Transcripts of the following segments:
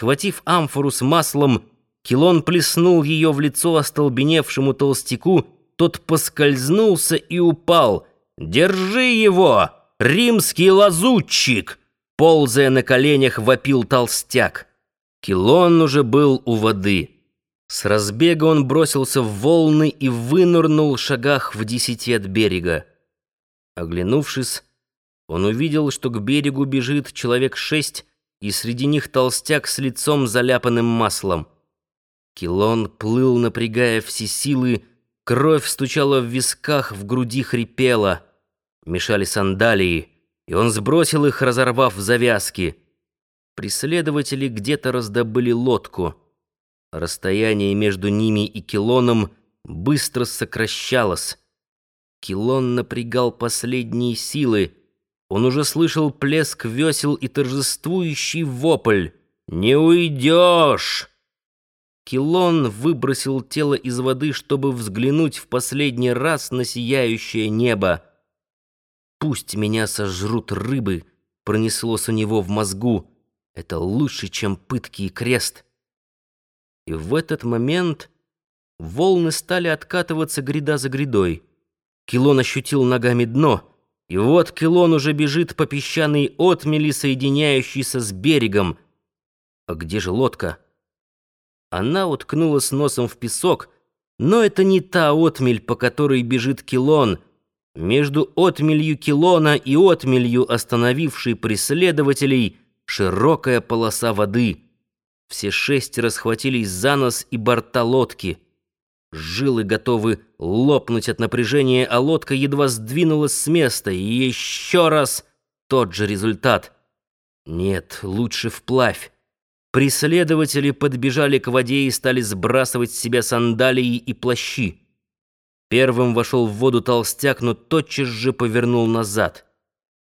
Схватив амфору с маслом, Килон плеснул ее в лицо остолбеневшему толстяку, тот поскользнулся и упал. «Держи его, римский лазутчик!» Ползая на коленях, вопил толстяк. Килон уже был у воды. С разбега он бросился в волны и вынырнул шагах в десяти от берега. Оглянувшись, он увидел, что к берегу бежит человек шесть, и среди них толстяк с лицом заляпанным маслом. Килон плыл, напрягая все силы, кровь стучала в висках, в груди хрипела. Мешали сандалии, и он сбросил их, разорвав завязки. Преследователи где-то раздобыли лодку. Расстояние между ними и Килоном быстро сокращалось. Килон напрягал последние силы. Он уже слышал плеск весел и торжествующий вопль. «Не уйдешь!» Килон выбросил тело из воды, чтобы взглянуть в последний раз на сияющее небо. «Пусть меня сожрут рыбы», — пронеслось у него в мозгу. «Это лучше, чем пытки и крест». И в этот момент волны стали откатываться гряда за грядой. Килон ощутил ногами дно, и вот Килон уже бежит по песчаной отмели, соединяющейся с берегом. А где же лодка? Она уткнулась носом в песок, но это не та отмель, по которой бежит Килон. Между отмелью Килона и отмелью, остановившей преследователей, широкая полоса воды. Все шесть расхватились за нос и борта лодки. Жилы готовы лопнуть от напряжения, а лодка едва сдвинулась с места. И еще раз тот же результат. Нет, лучше вплавь. Преследователи подбежали к воде и стали сбрасывать с себя сандалии и плащи. Первым вошел в воду толстяк, но тотчас же повернул назад.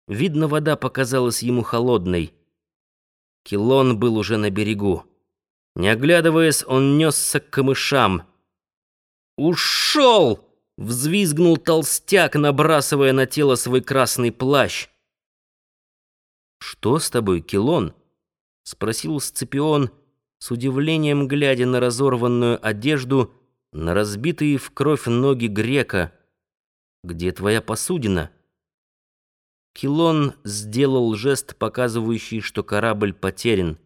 Видно, вода показалась ему холодной. Килон был уже на берегу. Не оглядываясь, он несся к камышам. «Ушел!» — взвизгнул толстяк, набрасывая на тело свой красный плащ. «Что с тобой, Килон?» — спросил Сципион, с удивлением глядя на разорванную одежду, на разбитые в кровь ноги грека. «Где твоя посудина?» Килон сделал жест, показывающий, что корабль потерян.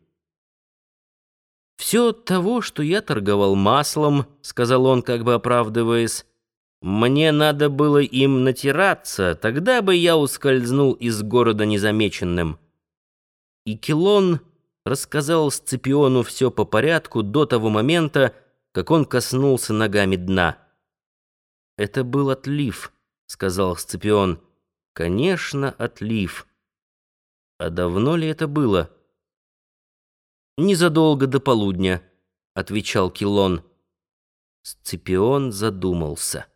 «Все от того, что я торговал маслом», — сказал он, как бы оправдываясь. «Мне надо было им натираться, тогда бы я ускользнул из города незамеченным». И Килон рассказал Сципиону все по порядку до того момента, как он коснулся ногами дна. «Это был отлив», — сказал Сципион. «Конечно, отлив». «А давно ли это было?» «Незадолго до полудня», — отвечал Килон. Сципион задумался.